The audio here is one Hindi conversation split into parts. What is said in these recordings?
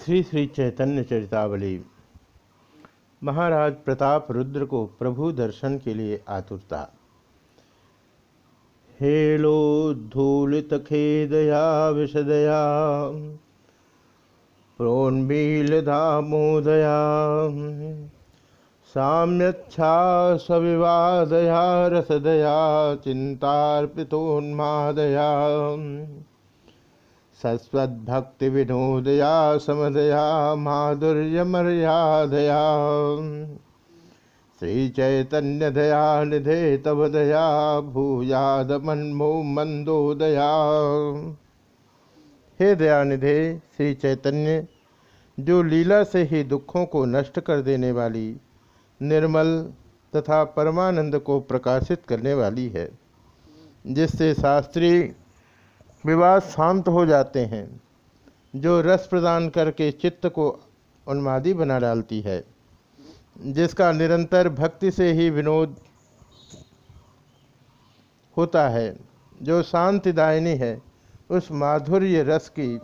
श्री श्री चैतन्य चरितावली। महाराज प्रताप रुद्र को प्रभु दर्शन के लिए आतुरता। हेलोद्धूलित खेदया विशदया प्रोन्मील धामोदया साम्यच्छा सविवादया रसदया चिंतार्पितोन्मादया सस्वद्भक्ति विनोदया समदया माधुर्य मर्यादया श्री चैतन्य दया निधे तव दया भूयाद मन्मो मंदोदया हे दयानिधे श्री चैतन्य जो लीला से ही दुखों को नष्ट कर देने वाली, निर्मल तथा परमानंद को प्रकाशित करने वाली है, जिससे शास्त्रीय विवाद शांत हो जाते हैं, जो रस प्रदान करके चित्त को उन्मादी बना डालती है, जिसका निरंतर भक्ति से ही विनोद होता है। जो शांतिदायिनी है, उस माधुर्य रस की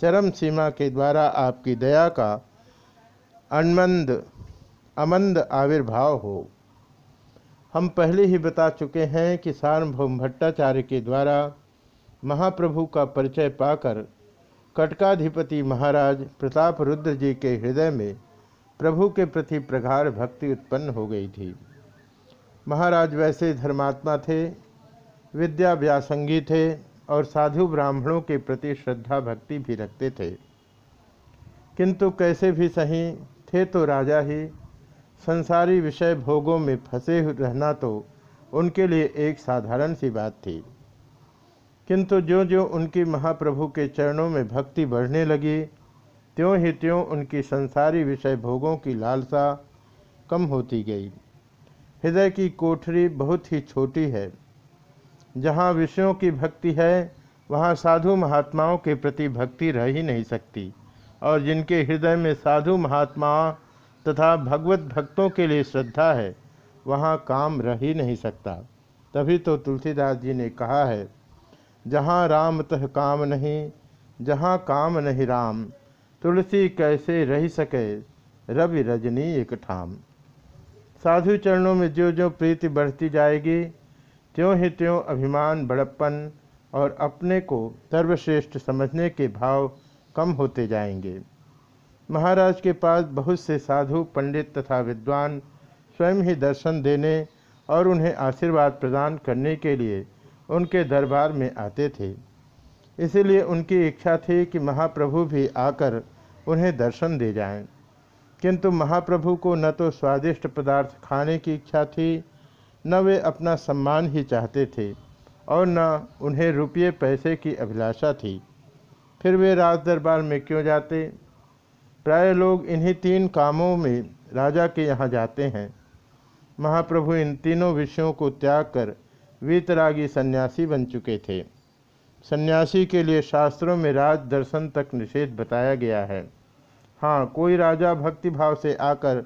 चरम सीमा के द्वारा आपकी दया का अनमंद अमंद आविर्भाव हो। हम पहले ही बता चुके हैं कि सार्वभौम भट्टाचार्य के द्वारा महाप्रभु का परिचय पाकर कटकाधिपति महाराज प्रताप रुद्र जी के हृदय में प्रभु के प्रति प्रगाढ़ भक्ति उत्पन्न हो गई थी। महाराज वैसे धर्मात्मा थे विद्या व्यासंगी थे और साधु ब्राह्मणों के प्रति श्रद्धा भक्ति भी रखते थे। किंतु कैसे भी सही थे तो राजा ही संसारी विषय भोगों में फंसे रहना तो उनके लिए एक साधारण सी बात थी। किंतु जो जो उनकी महाप्रभु के चरणों में भक्ति बढ़ने लगी त्यों ही त्यों उनकी संसारी विषय भोगों की लालसा कम होती गई। हृदय की कोठरी बहुत ही छोटी है। जहाँ विषयों की भक्ति है, वहाँ साधु महात्माओं के प्रति भक्ति रह ही नहीं सकती, और जिनके हृदय में साधु महात्मा तथा भगवत भक्तों के लिए श्रद्धा है, वहाँ काम रह ही नहीं सकता। तभी तो तुलसीदास जी ने कहा है जहाँ राम तह काम नहीं, जहाँ काम नहीं राम, तुलसी कैसे रह सके? रवि रजनी एक ठाम। साधु चरणों में जो जो प्रीति बढ़ती जाएगी, त्यों ही त्यों अभिमान, बड़प्पन और अपने को सर्वश्रेष्ठ समझने के भाव कम होते जाएँगे। महाराज के पास बहुत से साधु, पंडित तथा विद्वान स्वयं ही दर्शन देने और उन्हें आशीर्वाद प्रदान करने के लिए उनके दरबार में आते थे। इसीलिए उनकी इच्छा थी कि महाप्रभु भी आकर उन्हें दर्शन दे जाएँ। किंतु महाप्रभु को न तो स्वादिष्ट पदार्थ खाने की इच्छा थी, न वे अपना सम्मान ही चाहते थे, और न उन्हें रुपये पैसे की अभिलाषा थी। फिर वे राज दरबार में क्यों जाते? प्राय लोग इन्हीं तीन कामों में राजा के यहाँ जाते हैं। महाप्रभु इन तीनों विषयों को त्याग कर वीतरागी सन्यासी बन चुके थे। सन्यासी के लिए शास्त्रों में राज दर्शन तक निषेध बताया गया है। हाँ कोई राजा भक्ति भाव से आकर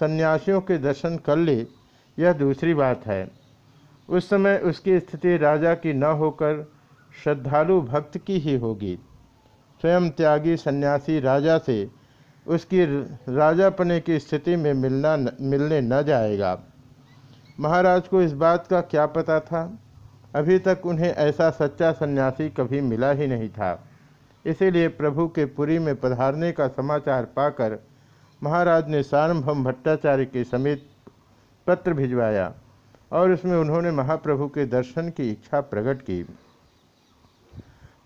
सन्यासियों के दर्शन कर ले यह दूसरी बात है। उस समय उसकी स्थिति राजा की न होकर श्रद्धालु भक्त की ही होगी। स्वयं त्यागी सन्यासी राजा से उसकी राजापने की स्थिति में मिलना न, मिलने न जाएगा। महाराज को इस बात का क्या पता था? अभी तक उन्हें ऐसा सच्चा सन्यासी कभी मिला ही नहीं था। इसीलिए प्रभु के पुरी में पधारने का समाचार पाकर महाराज ने सारंभम भट्टाचार्य के समेत पत्र भिजवाया और उसमें उन्होंने महाप्रभु के दर्शन की इच्छा प्रकट की।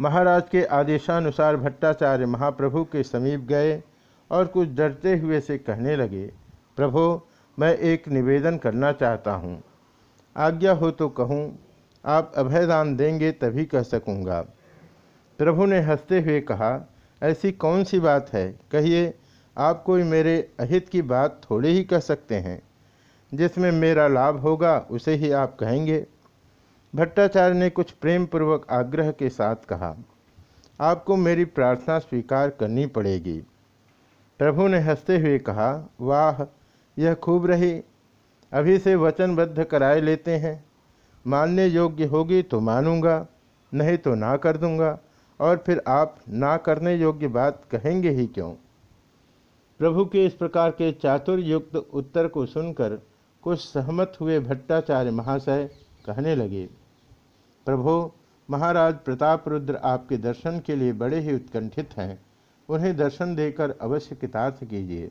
महाराज के आदेशानुसार भट्टाचार्य महाप्रभु के समीप गए और कुछ डरते हुए से कहने लगे, प्रभु मैं एक निवेदन करना चाहता हूँ। आज्ञा हो तो कहूँ, आप अभयदान देंगे तभी कह सकूँगा। प्रभु ने हँसते हुए कहा, ऐसी कौन सी बात है? कहिए, आप कोई मेरे अहित की बात थोड़े ही कह सकते हैं। जिसमें मेरा लाभ होगा, उसे ही आप कहेंगे। भट्टाचार्य ने कुछ प्रेम पूर्वक आग्रह के साथ कहा, आपको मेरी प्रार्थना स्वीकार करनी पड़ेगी। प्रभु ने हँसते हुए कहा, वाह यह खूब रही। अभी से वचनबद्ध कराए लेते हैं। मानने योग्य होगी तो मानूँगा, नहीं तो ना कर दूँगा। और फिर आप ना करने योग्य बात कहेंगे ही क्यों? प्रभु के इस प्रकार के चातुर्युक्त उत्तर को सुनकर कुछ सहमत हुए भट्टाचार्य महाशय कहने लगे, प्रभु, महाराज प्रताप रुद्र आपके दर्शन के लिए बड़े ही उत्कंठित हैं। उन्हें दर्शन देकर अवश्य कितार्थ कीजिए।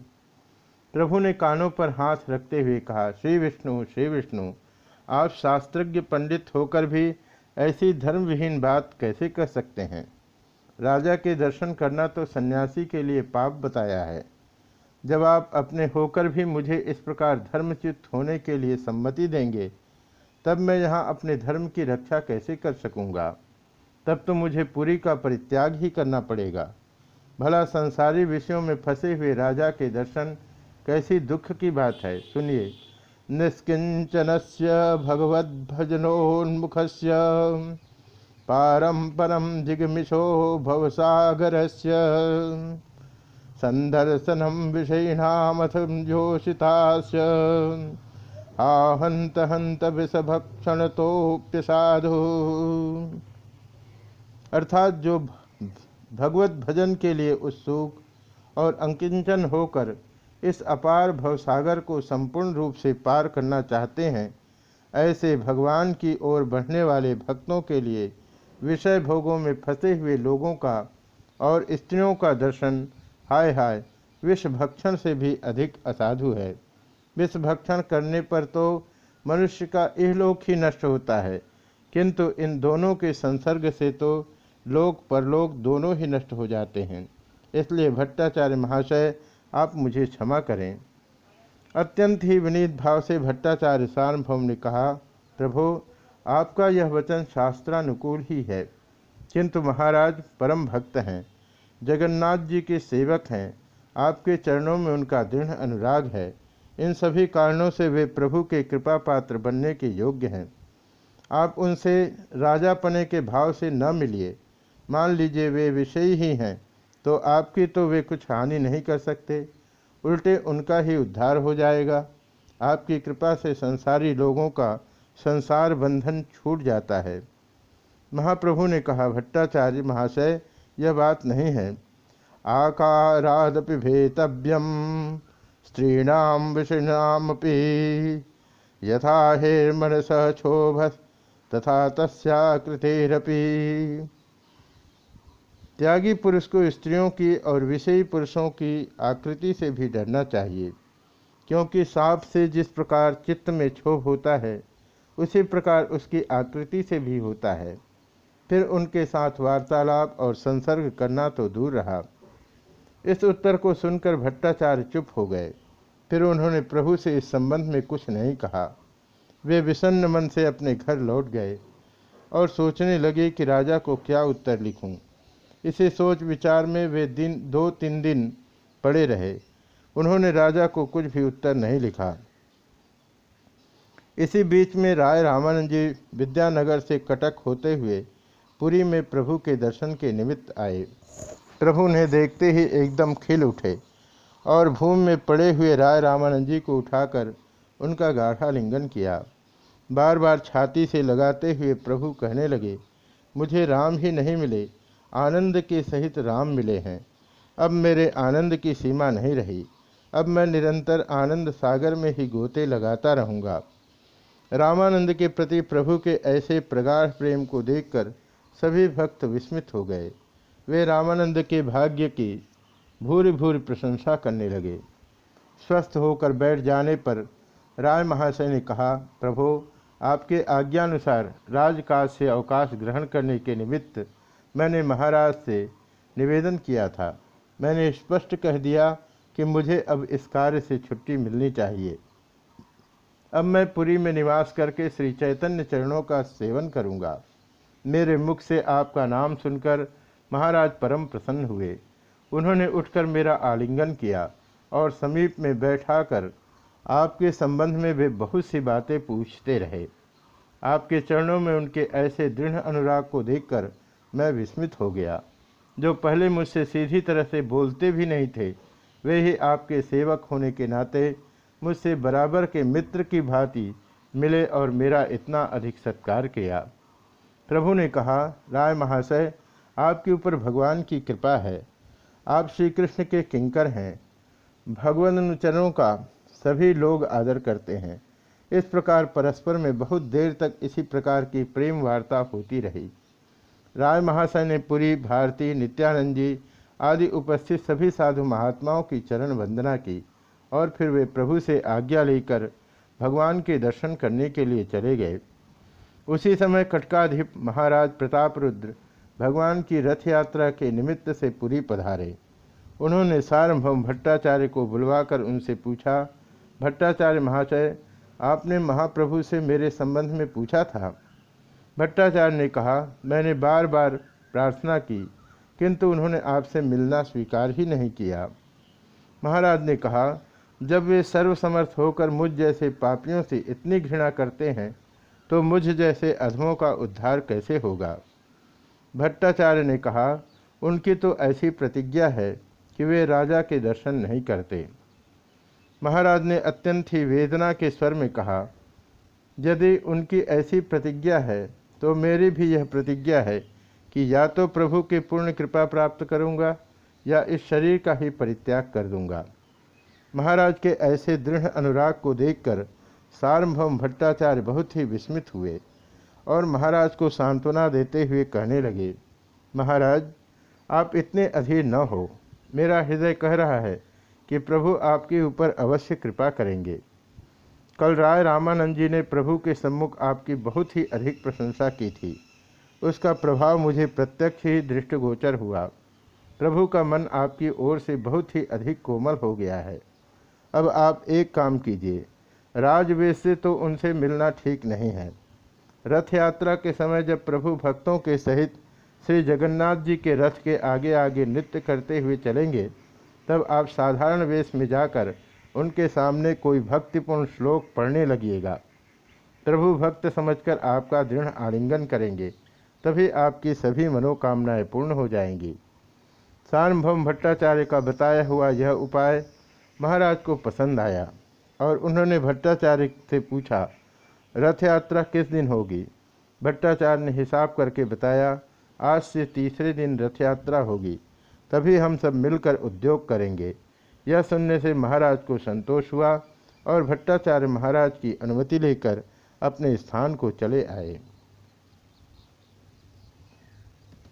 प्रभु ने कानों पर हाथ रखते हुए कहा, श्री विष्णु श्री विष्णु, आप शास्त्रज्ञ पंडित होकर भी ऐसी धर्मविहीन बात कैसे कर सकते हैं? राजा के दर्शन करना तो सन्यासी के लिए पाप बताया है। जब आप अपने होकर भी मुझे इस प्रकार धर्मच्युत होने के लिए सम्मति देंगे, तब मैं यहाँ अपने धर्म की रक्षा कैसे कर सकूँगा? तब तो मुझे पूरी का परित्याग ही करना पड़ेगा। भला संसारी विषयों में फंसे हुए राजा के दर्शन कैसी दुख की बात है? सुनिए। निष्किंचन से भगवद्भजनोन्मुख से पारम परम जिगमिशो भवसागर से संदर्शनम विषयीणामथ जोषिताश हा हंत विषभक्षण तोप्यसाधु अर्थात जो भगवत भजन के लिए उत्सुक और अंकिंचन होकर इस अपार भवसागर को संपूर्ण रूप से पार करना चाहते हैं, ऐसे भगवान की ओर बढ़ने वाले भक्तों के लिए, विषय भोगों में फंसे हुए लोगों का और स्त्रियों का दर्शन, हाय हाय, विष भक्षण से भी अधिक असाधु है। विष भक्षण करने पर तो मनुष्य का इहलोक ही नष्ट होता है, किंतु इन दोनों के संसर्ग से तो लोक परलोक दोनों ही नष्ट हो जाते हैं। इसलिए भट्टाचार्य महाशय आप मुझे क्षमा करें। अत्यंत ही विनीत भाव से भट्टाचार्य सार्वभौम ने कहा, प्रभो, आपका यह वचन शास्त्रानुकूल ही है। किंतु महाराज, परम भक्त हैं। जगन्नाथ जी के सेवक हैं। आपके चरणों में उनका दृढ़ अनुराग है। इन सभी कारणों से वे प्रभु के कृपा पात्र बनने के योग्य हैं। आप उनसे राजापने के भाव से न मिलिए। मान लीजिए वे विषयी ही हैं। तो आपकी तो वे कुछ हानि नहीं कर सकते। उल्टे उनका ही उद्धार हो जाएगा। आपकी कृपा से संसारी लोगों का संसार बंधन छूट जाता है। महाप्रभु ने कहा, भट्टाचार्य महाशय, यह बात नहीं है। आकारादपि भेतव्यम स्त्रीणाम विषिणामपि। यथा हेर्मनस क्षोभ, तथा तस्याकृतिरपि। त्यागी पुरुष को स्त्रियों की और विषयी पुरुषों की आकृति से भी डरना चाहिए, क्योंकि सांप से जिस प्रकार चित्त में क्षोभ होता है, उसी प्रकार उसकी आकृति से भी होता है। फिर उनके साथ वार्तालाप और संसर्ग करना तो दूर रहा। इस उत्तर को सुनकर भट्टाचार्य चुप हो गए। फिर उन्होंने प्रभु से इस संबंध में कुछ नहीं कहा। वे विषन्न मन से अपने घर लौट गए और सोचने लगे कि राजा को क्या उत्तर लिखूं। इसे सोच विचार में वे दिन, दो तीन दिन पड़े रहे। उन्होंने राजा को कुछ भी उत्तर नहीं लिखा। इसी बीच में राय रामानंद जी विद्यानगर से कटक होते हुए पुरी में प्रभु के दर्शन के निमित्त आए। प्रभु ने देखते ही एकदम खिल उठे और भूमि में पड़े हुए राय रामानंद जी को उठाकर उनका गाढ़ा लिंगन किया। बार बार छाती से लगाते हुए प्रभु कहने लगे, मुझे राम ही नहीं मिले। आनंद के सहित राम मिले हैं। अब मेरे आनंद की सीमा नहीं रही। अब मैं निरंतर आनंद सागर में ही गोते लगाता रहूँगा। रामानंद के प्रति प्रभु के ऐसे प्रगाढ़ प्रेम को देखकर सभी भक्त विस्मित हो गए। वे रामानंद के भाग्य की भूरी भूरी प्रशंसा करने लगे। स्वस्थ होकर बैठ जाने पर राय महाशय ने कहा, प्रभु, आपके आज्ञानुसार राजकाज से अवकाश ग्रहण करने के निमित्त मैंने महाराज से निवेदन किया था। मैंने स्पष्ट कह दिया कि मुझे अब इस कार्य से छुट्टी मिलनी चाहिए। अब मैं पुरी में निवास करके श्री चैतन्य चरणों का सेवन करूँगा। मेरे मुख से आपका नाम सुनकर महाराज परम प्रसन्न हुए। उन्होंने उठकर मेरा आलिंगन किया और समीप में बैठाकर आपके संबंध में वे बहुत सी बातें पूछते रहे। आपके चरणों में उनके ऐसे दृढ़ अनुराग को देखकर मैं विस्मित हो गया। जो पहले मुझसे सीधी तरह से बोलते भी नहीं थे, वे ही आपके सेवक होने के नाते मुझसे बराबर के मित्र की भांति मिले और मेरा इतना अधिक सत्कार किया। प्रभु ने कहा, राय महाशय, आपके ऊपर भगवान की कृपा है। आप श्री कृष्ण के किंकर हैं। भगवान अनुचरों का सभी लोग आदर करते हैं। इस प्रकार परस्पर में बहुत देर तक इसी प्रकार की प्रेम वार्ता होती रही। राय महाशय ने पुरी, भारती, नित्यानंद जी आदि उपस्थित सभी साधु महात्माओं की चरण वंदना की और फिर वे प्रभु से आज्ञा लेकर भगवान के दर्शन करने के लिए चले गए। उसी समय कटकाधिप महाराज प्रताप रुद्र भगवान की रथ यात्रा के निमित्त से पुरी पधारे। उन्होंने सार्वभौम भट्टाचार्य को बुलवाकर उनसे पूछा, भट्टाचार्य महाशय, आपने महाप्रभु से मेरे संबंध में पूछा था? भट्टाचार्य ने कहा, मैंने बार बार प्रार्थना की, किंतु उन्होंने आपसे मिलना स्वीकार ही नहीं किया। महाराज ने कहा, जब वे सर्वसमर्थ होकर मुझ जैसे पापियों से इतनी घृणा करते हैं तो मुझ जैसे अधमों का उद्धार कैसे होगा? भट्टाचार्य ने कहा, उनकी तो ऐसी प्रतिज्ञा है कि वे राजा के दर्शन नहीं करते। महाराज ने अत्यंत ही वेदना के स्वर में कहा, यदि उनकी ऐसी प्रतिज्ञा है तो मेरी भी यह प्रतिज्ञा है कि या तो प्रभु की पूर्ण कृपा प्राप्त करूँगा या इस शरीर का ही परित्याग कर दूँगा। महाराज के ऐसे दृढ़ अनुराग को देखकर सार्वभौम भट्टाचार्य बहुत ही विस्मित हुए और महाराज को सांत्वना देते हुए कहने लगे, महाराज, आप इतने अधीर न हो। मेरा हृदय कह रहा है कि प्रभु आपके ऊपर अवश्य कृपा करेंगे। कल राय रामानंद जी ने प्रभु के सम्मुख आपकी बहुत ही अधिक प्रशंसा की थी। उसका प्रभाव मुझे प्रत्यक्ष ही दृष्टिगोचर हुआ। प्रभु का मन आपकी ओर से बहुत ही अधिक कोमल हो गया है। अब आप एक काम कीजिए। राजवेश से तो उनसे मिलना ठीक नहीं है। रथ यात्रा के समय जब प्रभु भक्तों के सहित श्री जगन्नाथ जी के रथ के आगे आगे नृत्य करते हुए चलेंगे, तब आप साधारण वेश में जाकर उनके सामने कोई भक्तिपूर्ण श्लोक पढ़ने लगिएगा प्रभु भक्त समझकर आपका दृढ़ आलिंगन करेंगे, तभी आपकी सभी मनोकामनाएँ पूर्ण हो जाएँगी। सार्वभौम भट्टाचार्य का बताया हुआ यह उपाय महाराज को पसंद आया और उन्होंने भट्टाचार्य से पूछा, रथ यात्रा किस दिन होगी? भट्टाचार्य ने हिसाब करके बताया, आज से तीसरे दिन रथ यात्रा होगी, तभी हम सब मिलकर उद्योग करेंगे। यह सुनने से महाराज को संतोष हुआ और भट्टाचार्य महाराज की अनुमति लेकर अपने स्थान को चले आए।